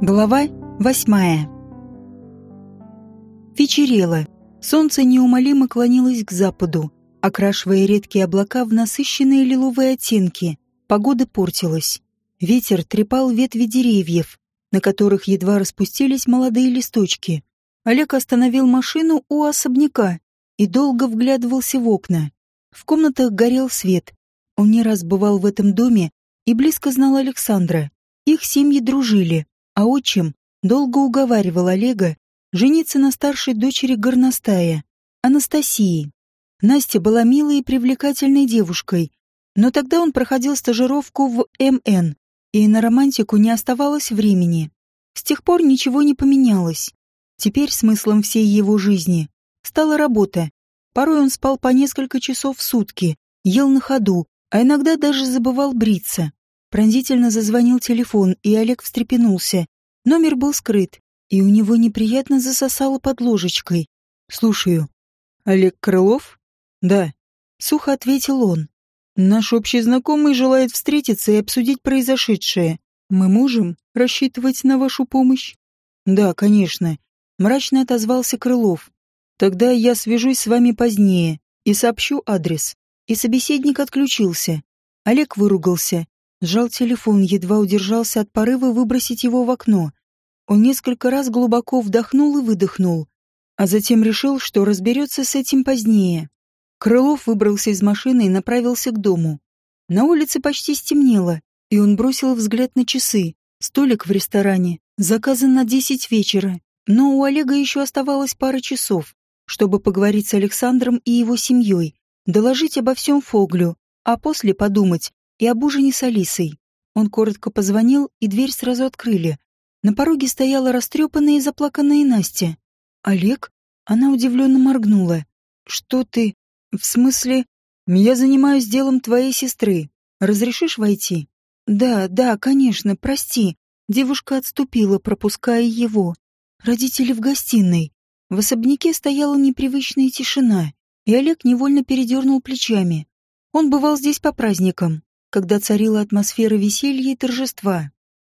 Глава восьмая Вечерело. Солнце неумолимо клонилось к западу, окрашивая редкие облака в насыщенные лиловые оттенки. Погода портилась. Ветер трепал ветви деревьев, на которых едва распустились молодые листочки. Олег остановил машину у особняка и долго вглядывался в окна. В комнатах горел свет. Он не раз бывал в этом доме и близко знал Александра. Их семьи дружили, а отчим долго уговаривал Олега жениться на старшей дочери горностая, Анастасии. Настя была милой и привлекательной девушкой, но тогда он проходил стажировку в МН, и на романтику не оставалось времени. С тех пор ничего не поменялось. Теперь смыслом всей его жизни стала работа. Порой он спал по несколько часов в сутки, ел на ходу, а иногда даже забывал бриться. Пронзительно зазвонил телефон, и Олег встрепенулся. Номер был скрыт, и у него неприятно засосало под ложечкой. «Слушаю». «Олег Крылов?» «Да», — сухо ответил он. «Наш общий знакомый желает встретиться и обсудить произошедшее. Мы можем рассчитывать на вашу помощь?» «Да, конечно», — мрачно отозвался Крылов. «Тогда я свяжусь с вами позднее и сообщу адрес». И собеседник отключился. Олег выругался Сжал телефон, едва удержался от порыва выбросить его в окно. Он несколько раз глубоко вдохнул и выдохнул, а затем решил, что разберется с этим позднее. Крылов выбрался из машины и направился к дому. На улице почти стемнело, и он бросил взгляд на часы. Столик в ресторане заказан на десять вечера, но у Олега еще оставалось пара часов, чтобы поговорить с Александром и его семьей, доложить обо всем Фоглю, а после подумать, и об ужине с Алисой. Он коротко позвонил, и дверь сразу открыли. На пороге стояла растрепанная и заплаканная Настя. «Олег?» Она удивленно моргнула. «Что ты? В смысле? Я занимаюсь делом твоей сестры. Разрешишь войти?» «Да, да, конечно, прости». Девушка отступила, пропуская его. Родители в гостиной. В особняке стояла непривычная тишина, и Олег невольно передернул плечами. Он бывал здесь по праздникам, когда царила атмосфера веселья и торжества.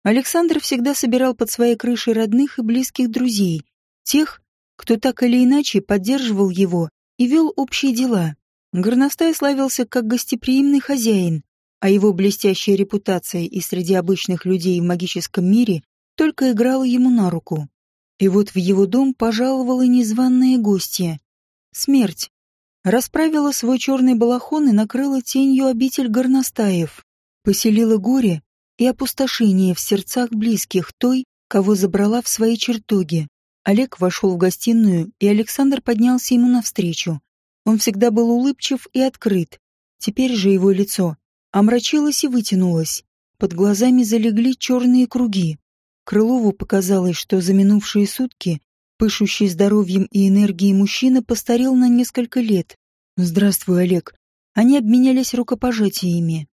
Александр всегда собирал под своей крышей родных и близких друзей, тех, кто так или иначе поддерживал его и вел общие дела. Горностай славился как гостеприимный хозяин, а его блестящая репутация и среди обычных людей в магическом мире только играла ему на руку. И вот в его дом пожаловала незваная гостья. Смерть расправила свой черный балахон и накрыла тенью обитель горностаев, поселила горе и опустошение в сердцах близких той, кого забрала в свои чертоги. Олег вошел в гостиную, и Александр поднялся ему навстречу. Он всегда был улыбчив и открыт. Теперь же его лицо омрачилось и вытянулось. Под глазами залегли черные круги. Крылову показалось, что за минувшие сутки Пышущий здоровьем и энергией мужчина постарел на несколько лет. «Здравствуй, Олег». Они обменялись рукопожатиями.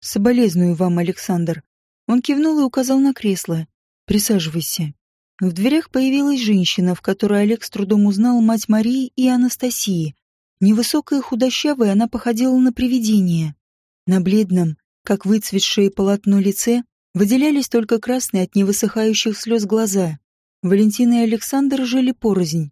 «Соболезную вам, Александр». Он кивнул и указал на кресло. «Присаживайся». В дверях появилась женщина, в которой Олег с трудом узнал мать Марии и Анастасии. Невысокая худощавая, она походила на привидение. На бледном, как выцветшее полотно лице, выделялись только красные от невысыхающих слез глаза. Валентина и Александр жили порознь.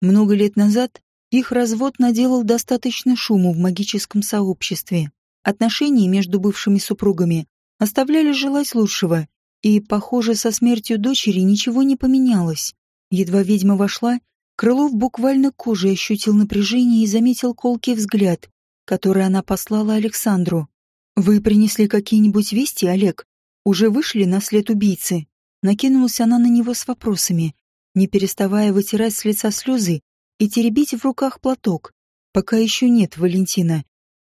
Много лет назад их развод наделал достаточно шуму в магическом сообществе. Отношения между бывшими супругами оставляли желать лучшего, и, похоже, со смертью дочери ничего не поменялось. Едва ведьма вошла, Крылов буквально кожей ощутил напряжение и заметил колкий взгляд, который она послала Александру. «Вы принесли какие-нибудь вести, Олег? Уже вышли на след убийцы?» Накинулась она на него с вопросами, не переставая вытирать с лица слезы и теребить в руках платок. Пока еще нет, Валентина.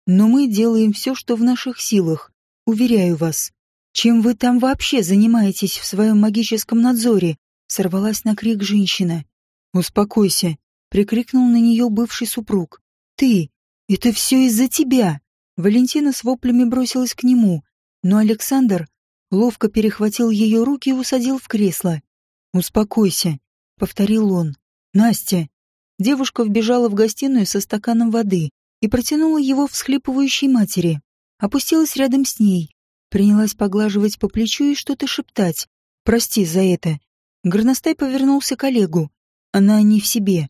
Но мы делаем все, что в наших силах. Уверяю вас. Чем вы там вообще занимаетесь в своем магическом надзоре? Сорвалась на крик женщина. Успокойся. Прикрикнул на нее бывший супруг. Ты! Это все из-за тебя! Валентина с воплями бросилась к нему, но Александр ловко перехватил ее руки и усадил в кресло. «Успокойся», — повторил он. «Настя». Девушка вбежала в гостиную со стаканом воды и протянула его всхлипывающей матери. Опустилась рядом с ней, принялась поглаживать по плечу и что-то шептать. Прости за это. Горностай повернулся к Олегу. Она не в себе.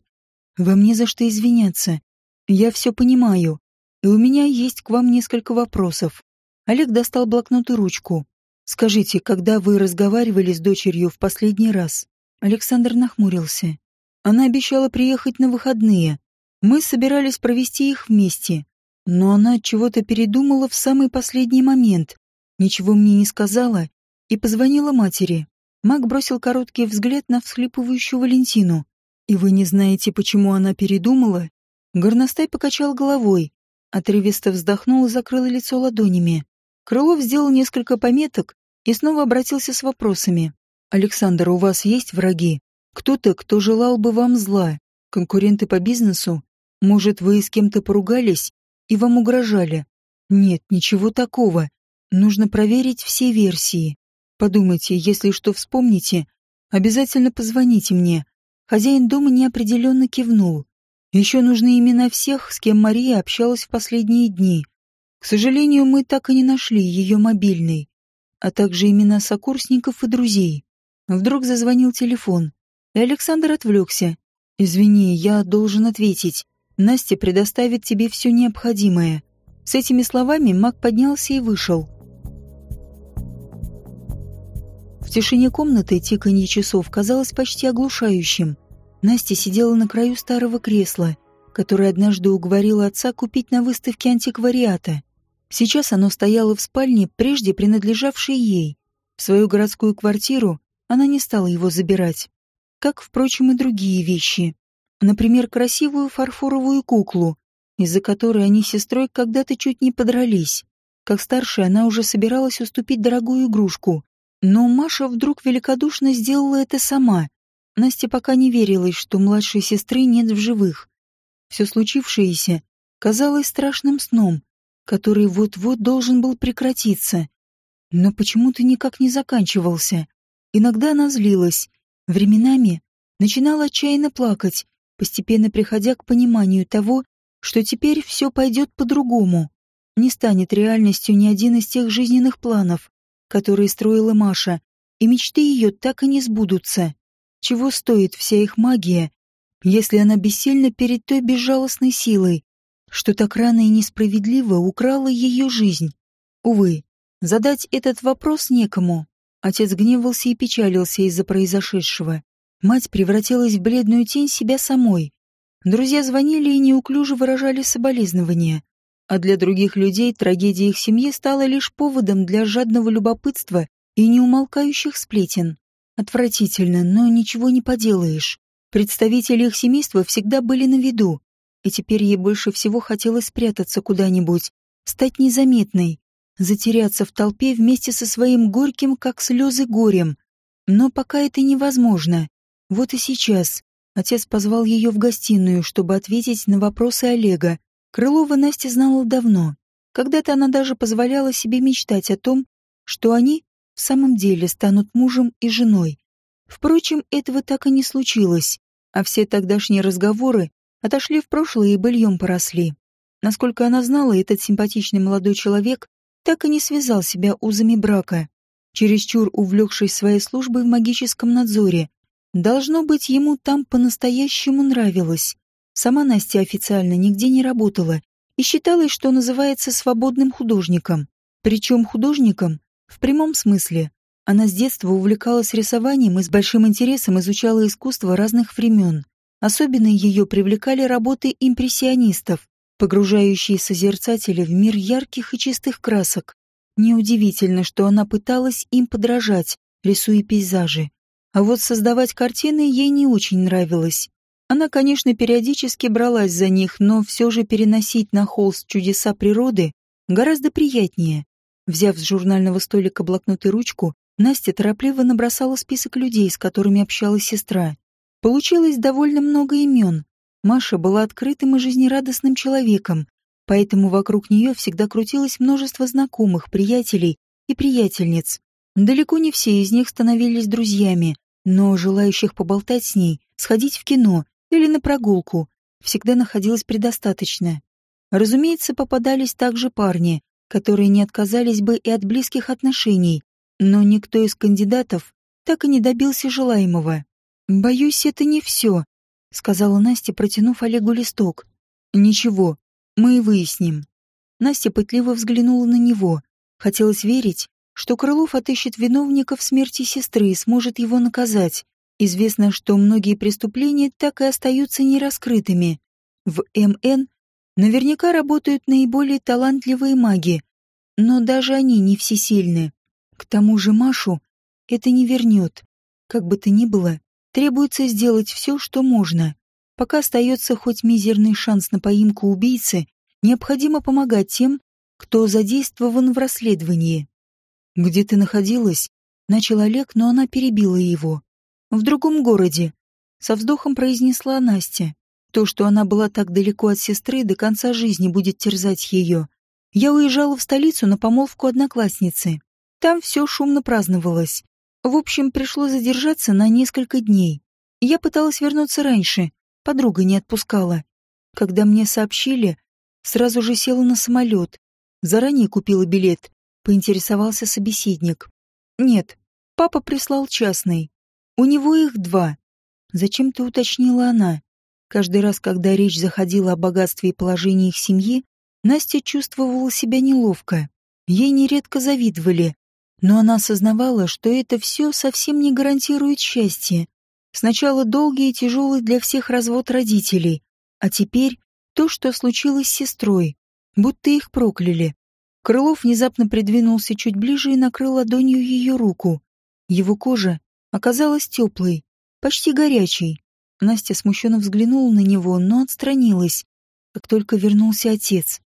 Вам не за что извиняться. Я все понимаю. И у меня есть к вам несколько вопросов. Олег достал блокнот и ручку. Скажите, когда вы разговаривали с дочерью в последний раз? Александр нахмурился. Она обещала приехать на выходные. Мы собирались провести их вместе. Но она чего-то передумала в самый последний момент. Ничего мне не сказала и позвонила матери. Маг бросил короткий взгляд на всхлипывающую Валентину. «И вы не знаете, почему она передумала?» Горностай покачал головой, отрывисто вздохнул и закрыл лицо ладонями. Крылов сделал несколько пометок и снова обратился с вопросами. «Александр, у вас есть враги? Кто-то, кто желал бы вам зла? Конкуренты по бизнесу? Может, вы с кем-то поругались и вам угрожали? Нет, ничего такого. Нужно проверить все версии. Подумайте, если что вспомните, обязательно позвоните мне. Хозяин дома неопределенно кивнул. Еще нужны имена всех, с кем Мария общалась в последние дни. К сожалению, мы так и не нашли ее мобильный, а также имена сокурсников и друзей. Вдруг зазвонил телефон, и Александр отвлекся. «Извини, я должен ответить. Настя предоставит тебе все необходимое». С этими словами маг поднялся и вышел. тишине комнаты тиканье часов казалось почти оглушающим. Настя сидела на краю старого кресла, которое однажды уговорила отца купить на выставке антиквариата. Сейчас оно стояло в спальне, прежде принадлежавшей ей. В свою городскую квартиру она не стала его забирать. Как, впрочем, и другие вещи. Например, красивую фарфоровую куклу, из-за которой они с сестрой когда-то чуть не подрались. Как старшая она уже собиралась уступить дорогую игрушку, но Маша вдруг великодушно сделала это сама. Настя пока не верилась, что младшей сестры нет в живых. Все случившееся казалось страшным сном, который вот-вот должен был прекратиться. Но почему-то никак не заканчивался. Иногда она злилась, временами начинала отчаянно плакать, постепенно приходя к пониманию того, что теперь все пойдет по-другому. Не станет реальностью ни один из тех жизненных планов, которые строила Маша, и мечты ее так и не сбудутся. Чего стоит вся их магия, если она бессильна перед той безжалостной силой, что так рано и несправедливо украла ее жизнь? Увы, задать этот вопрос некому. Отец гневался и печалился из-за произошедшего. Мать превратилась в бледную тень себя самой. Друзья звонили и неуклюже выражали соболезнования а для других людей трагедия их семьи стала лишь поводом для жадного любопытства и неумолкающих сплетен. Отвратительно, но ничего не поделаешь. Представители их семейства всегда были на виду, и теперь ей больше всего хотелось спрятаться куда-нибудь, стать незаметной, затеряться в толпе вместе со своим горьким, как слезы, горем. Но пока это невозможно. Вот и сейчас. Отец позвал ее в гостиную, чтобы ответить на вопросы Олега, Крылова Настя знала давно. Когда-то она даже позволяла себе мечтать о том, что они в самом деле станут мужем и женой. Впрочем, этого так и не случилось, а все тогдашние разговоры отошли в прошлое и быльем поросли. Насколько она знала, этот симпатичный молодой человек так и не связал себя узами брака, чересчур увлекшись своей службой в магическом надзоре. Должно быть, ему там по-настоящему нравилось. Сама Настя официально нигде не работала и считалась, что называется свободным художником. Причем художником в прямом смысле. Она с детства увлекалась рисованием и с большим интересом изучала искусство разных времен. Особенно ее привлекали работы импрессионистов, погружающие созерцателя в мир ярких и чистых красок. Неудивительно, что она пыталась им подражать, рисуя пейзажи. А вот создавать картины ей не очень нравилось. Она, конечно, периодически бралась за них, но все же переносить на холст чудеса природы гораздо приятнее. Взяв с журнального столика блокнот и ручку, Настя торопливо набросала список людей, с которыми общалась сестра. Получилось довольно много имен. Маша была открытым и жизнерадостным человеком, поэтому вокруг нее всегда крутилось множество знакомых, приятелей и приятельниц. Далеко не все из них становились друзьями, но желающих поболтать с ней, сходить в кино или на прогулку всегда находилось предостаточно. Разумеется, попадались также парни, которые не отказались бы и от близких отношений, но никто из кандидатов так и не добился желаемого. «Боюсь, это не все», — сказала Настя, протянув Олегу листок. «Ничего, мы и выясним». Настя пытливо взглянула на него. Хотелось верить, что Крылов отыщет виновника в смерти сестры и сможет его наказать. Известно, что многие преступления так и остаются нераскрытыми. В МН наверняка работают наиболее талантливые маги, но даже они не всесильны. К тому же Машу это не вернет. Как бы то ни было, требуется сделать все, что можно. Пока остается хоть мизерный шанс на поимку убийцы, необходимо помогать тем, кто задействован в расследовании. «Где ты находилась?» — начал Олег, но она перебила его. «В другом городе», — со вздохом произнесла Настя. То, что она была так далеко от сестры, до конца жизни будет терзать ее. Я уезжала в столицу на помолвку одноклассницы. Там все шумно праздновалось. В общем, пришлось задержаться на несколько дней. Я пыталась вернуться раньше, подруга не отпускала. Когда мне сообщили, сразу же села на самолет. Заранее купила билет, поинтересовался собеседник. Нет, папа прислал частный. У него их два. Зачем-то уточнила она. Каждый раз, когда речь заходила о богатстве и положении их семьи, Настя чувствовала себя неловко. Ей нередко завидовали, но она осознавала, что это все совсем не гарантирует счастье. Сначала долгий и тяжелый для всех развод родителей, а теперь то, что случилось с сестрой, будто их прокляли. Крылов внезапно придвинулся чуть ближе и накрыл ладонью ее руку. Его кожа оказалась теплой, почти горячей. Настя смущенно взглянула на него, но отстранилась, как только вернулся отец.